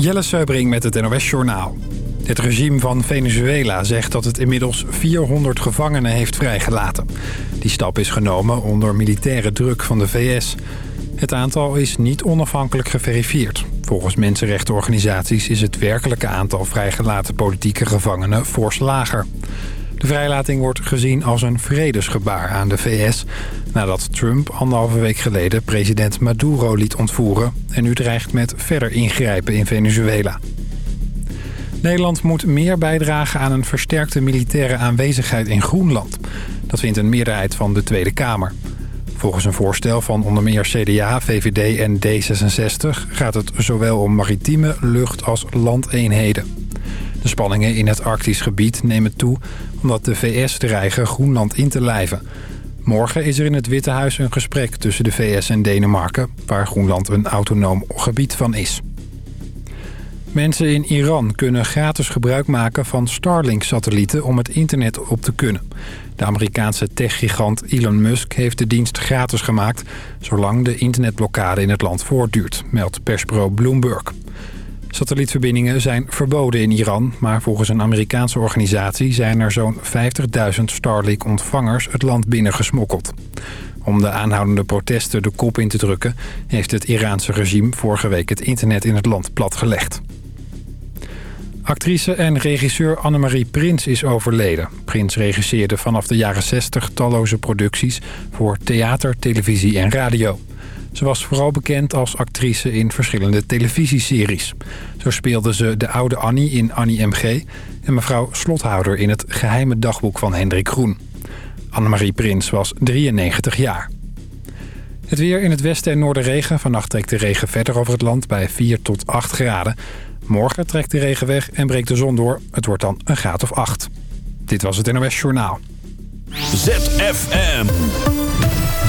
Jelle Seubring met het NOS Journaal. Het regime van Venezuela zegt dat het inmiddels 400 gevangenen heeft vrijgelaten. Die stap is genomen onder militaire druk van de VS. Het aantal is niet onafhankelijk geverifieerd. Volgens mensenrechtenorganisaties is het werkelijke aantal vrijgelaten politieke gevangenen fors lager. De vrijlating wordt gezien als een vredesgebaar aan de VS... nadat Trump anderhalve week geleden president Maduro liet ontvoeren... en nu dreigt met verder ingrijpen in Venezuela. Nederland moet meer bijdragen aan een versterkte militaire aanwezigheid in Groenland. Dat vindt een meerderheid van de Tweede Kamer. Volgens een voorstel van onder meer CDA, VVD en D66... gaat het zowel om maritieme, lucht- als landeenheden. De spanningen in het Arktisch gebied nemen toe omdat de VS dreigen Groenland in te lijven. Morgen is er in het Witte Huis een gesprek tussen de VS en Denemarken... waar Groenland een autonoom gebied van is. Mensen in Iran kunnen gratis gebruik maken van Starlink-satellieten om het internet op te kunnen. De Amerikaanse techgigant Elon Musk heeft de dienst gratis gemaakt... zolang de internetblokkade in het land voortduurt, meldt persbureau Bloomberg. Satellietverbindingen zijn verboden in Iran... maar volgens een Amerikaanse organisatie zijn er zo'n 50.000 Starlink-ontvangers het land binnengesmokkeld. Om de aanhoudende protesten de kop in te drukken... heeft het Iraanse regime vorige week het internet in het land platgelegd. Actrice en regisseur Annemarie Prins is overleden. Prins regisseerde vanaf de jaren 60 talloze producties voor theater, televisie en radio. Ze was vooral bekend als actrice in verschillende televisieseries. Zo speelde ze de oude Annie in Annie M.G. en mevrouw Slothouder in het geheime dagboek van Hendrik Groen. Annemarie Prins was 93 jaar. Het weer in het westen en noorden regen. Vannacht trekt de regen verder over het land bij 4 tot 8 graden. Morgen trekt de regen weg en breekt de zon door. Het wordt dan een graad of 8. Dit was het NOS Journaal. ZFM.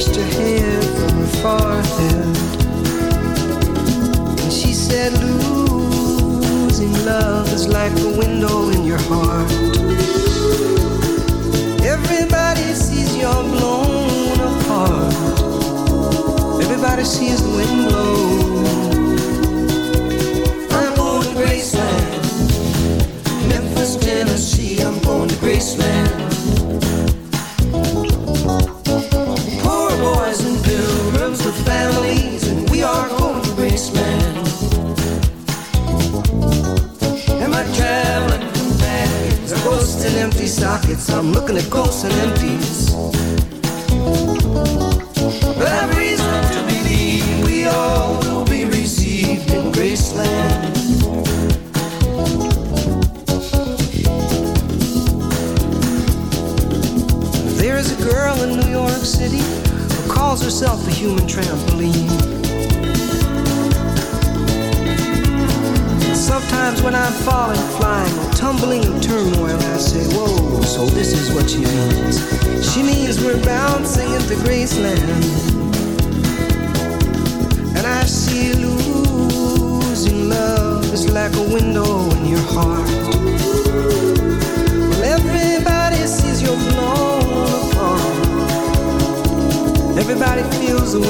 Brushed her hair from her forehead. And she said, Losing love is like a window in your heart. Everybody sees you're blown apart. Everybody sees the wind blow. And empties.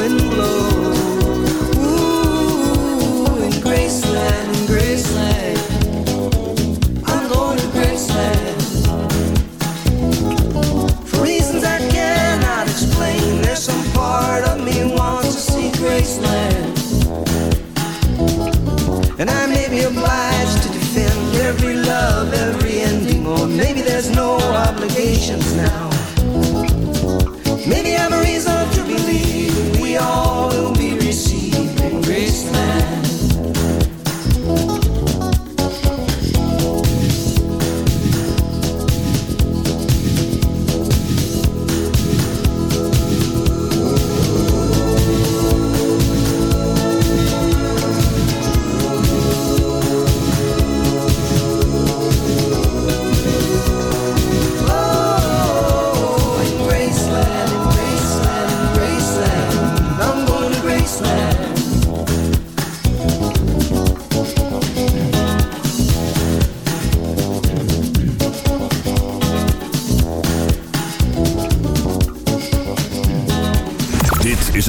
wind blows.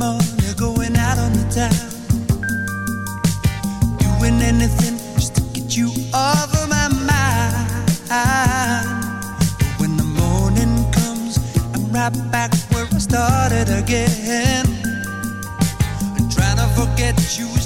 morning, going out on the town. Doing anything just to get you off of my mind. But when the morning comes, I'm right back where I started again. I'm trying to forget you.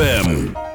ZFM.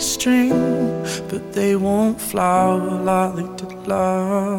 string, but they won't flower like they did love.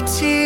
tears.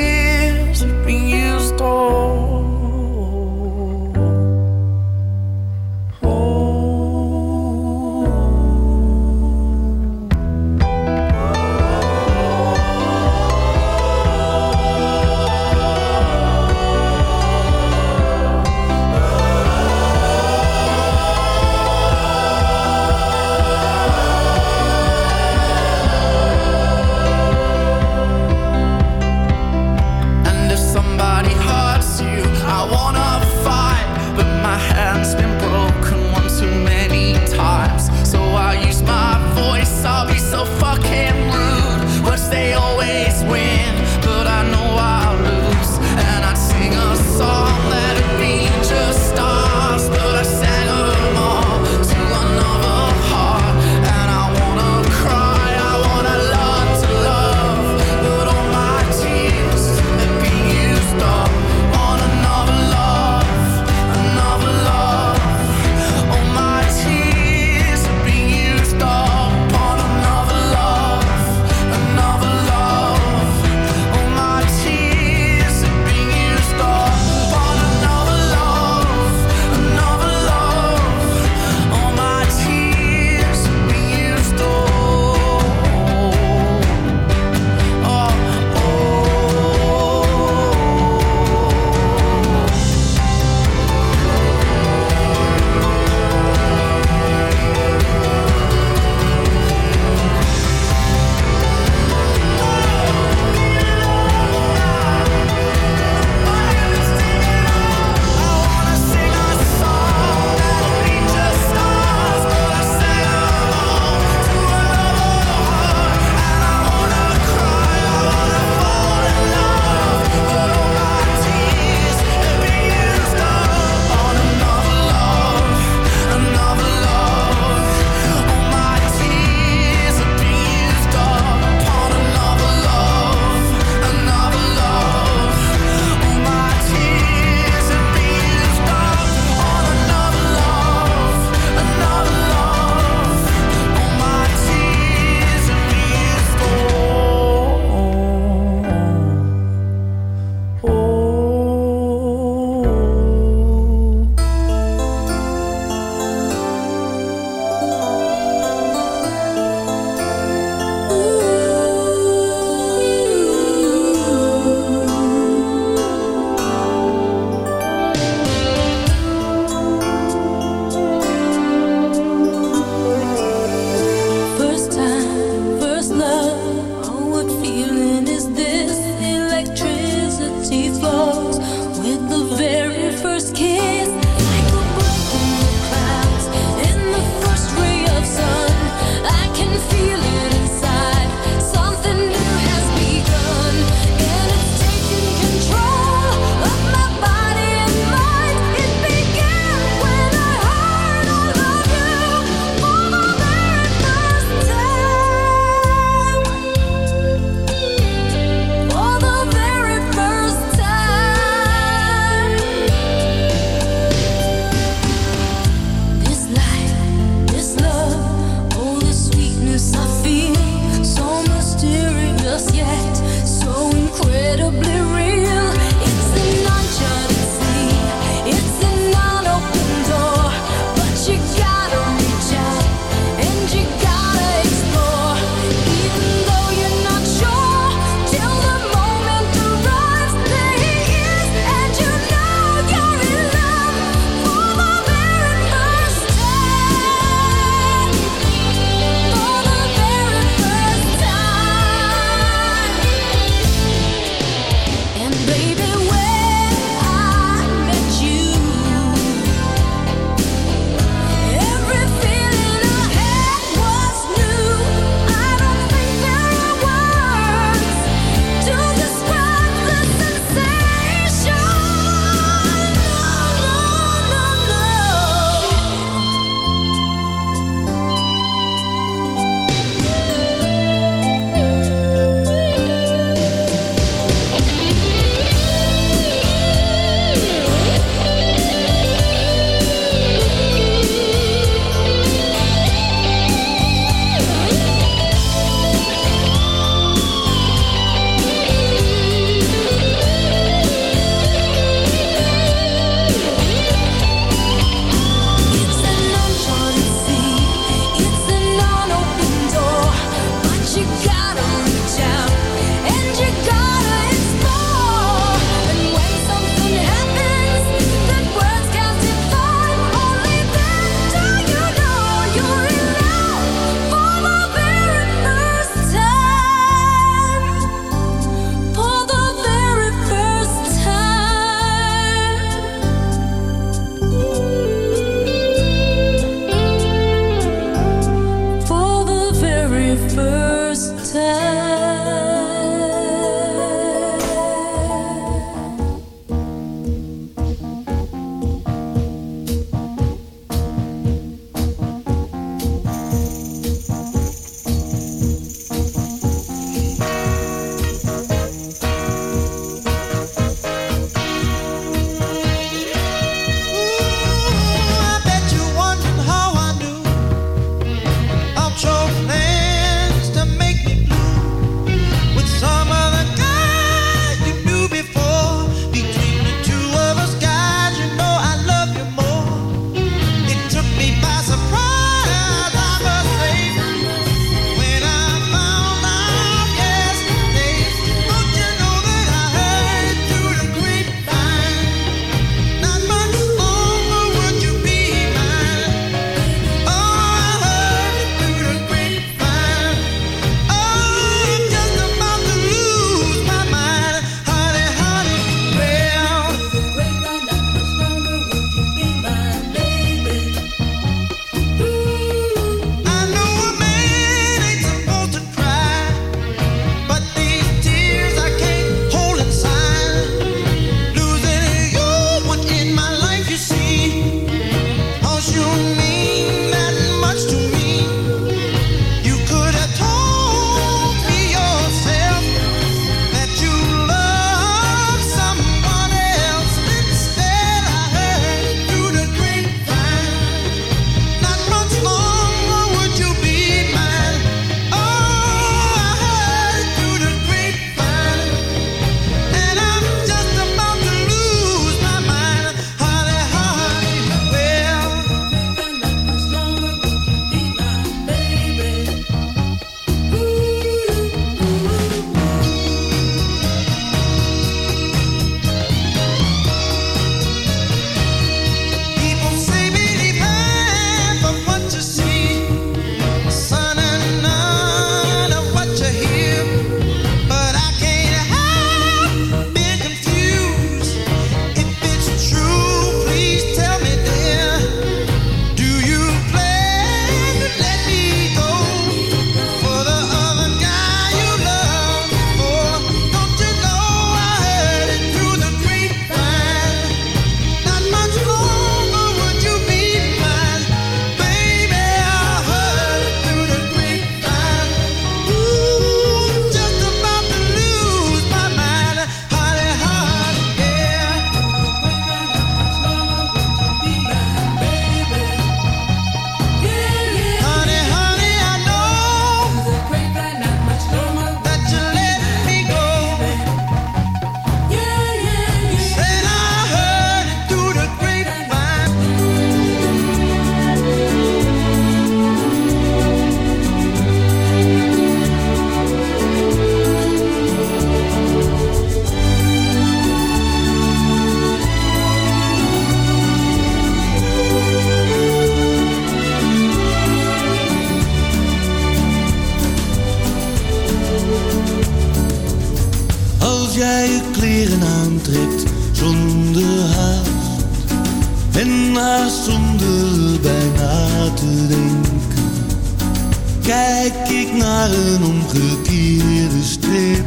Kijk ik naar een omgekeerde strip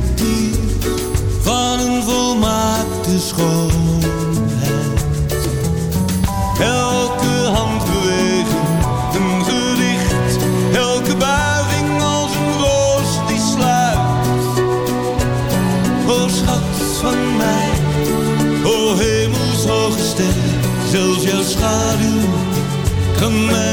Van een volmaakte schoonheid. Elke hand bewegen, een gericht Elke buiging als een roos die sluit. O schat van mij, o hemelshoge ster Zelfs jouw schaduw kan mij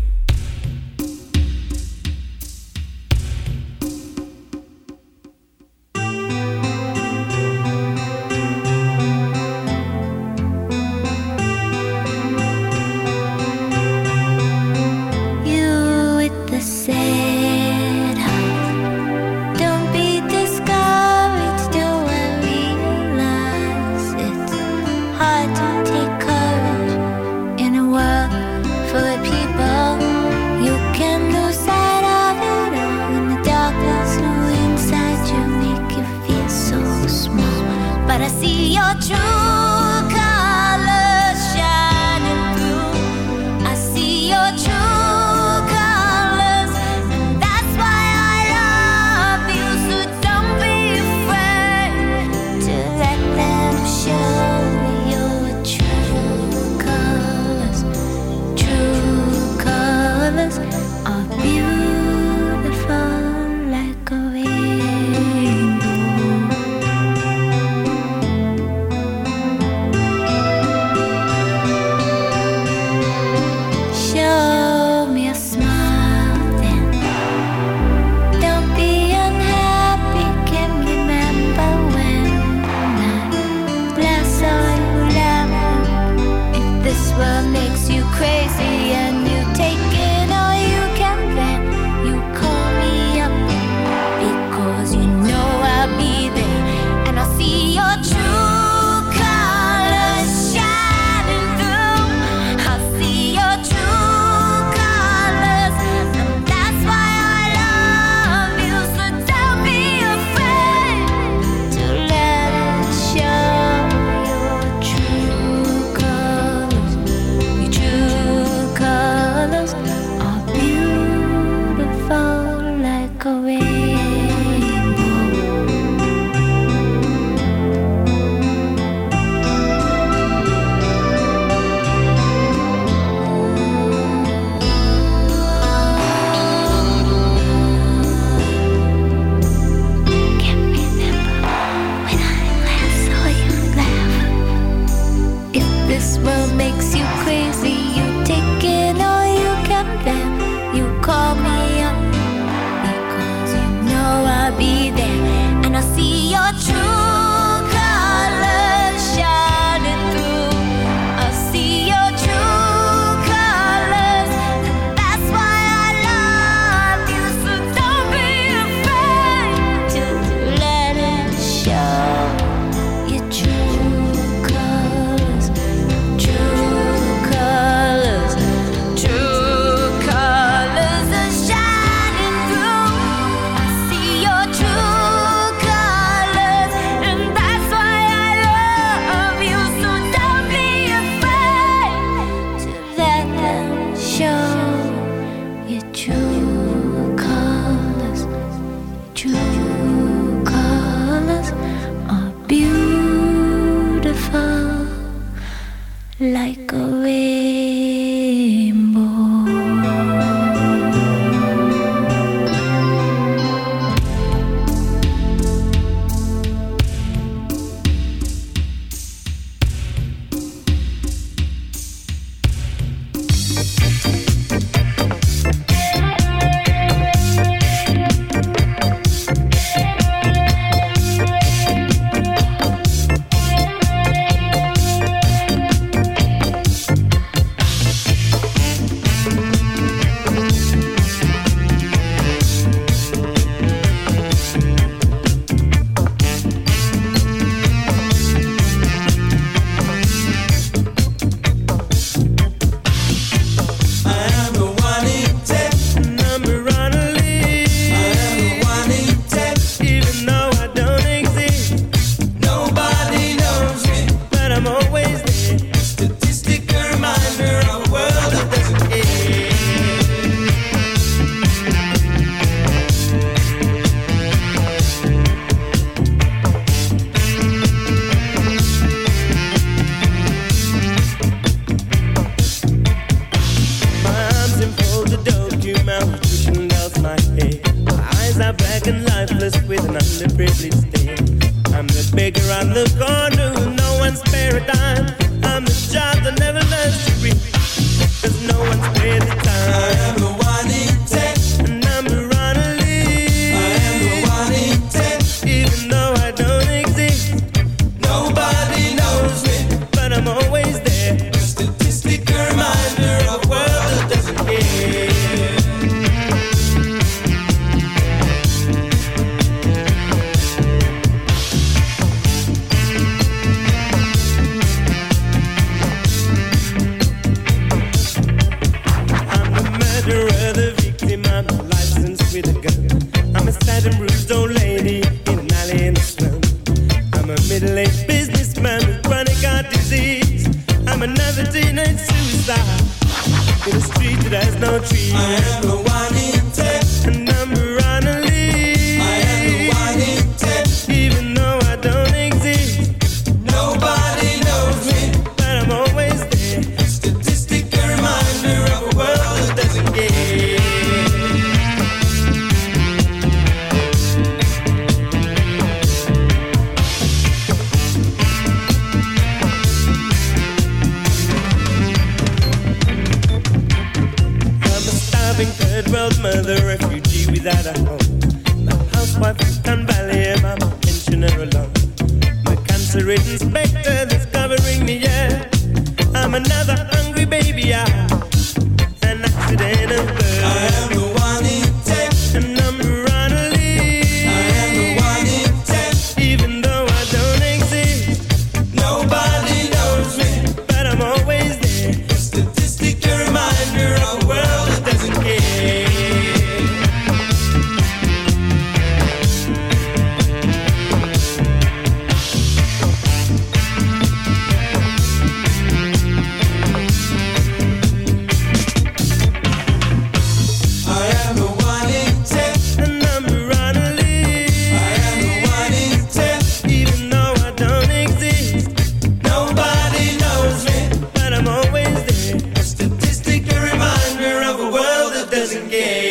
doesn't care.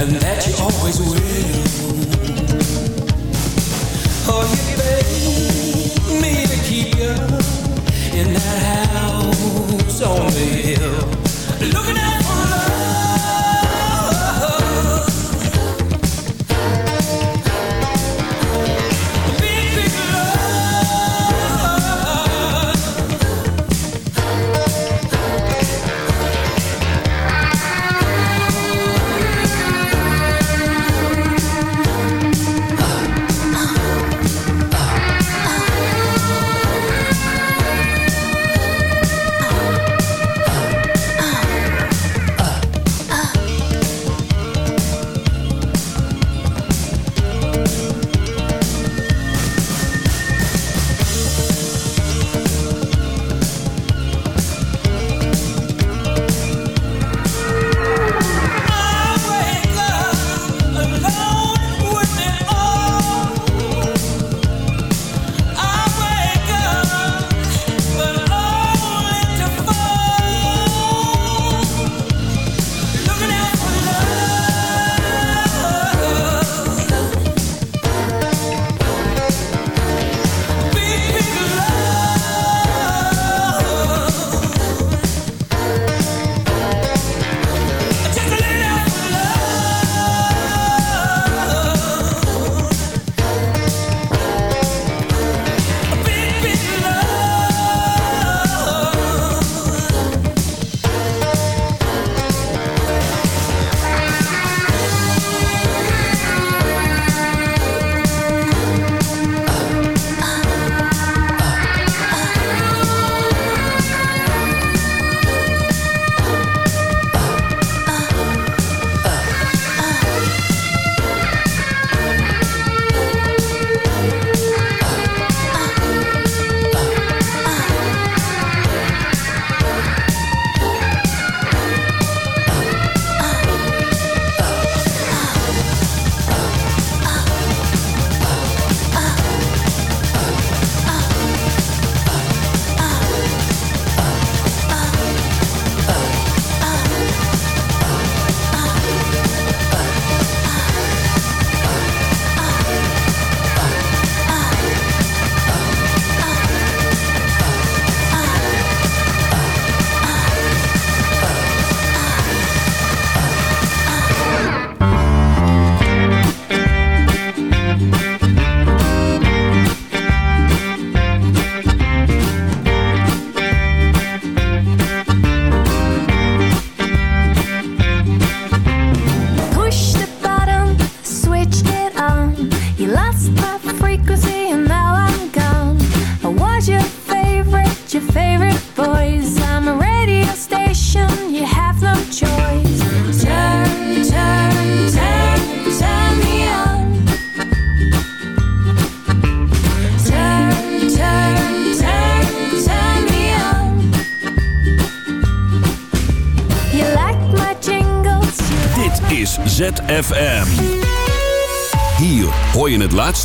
And that you always will. Oh, you beg me to keep you in that house on the hill, looking out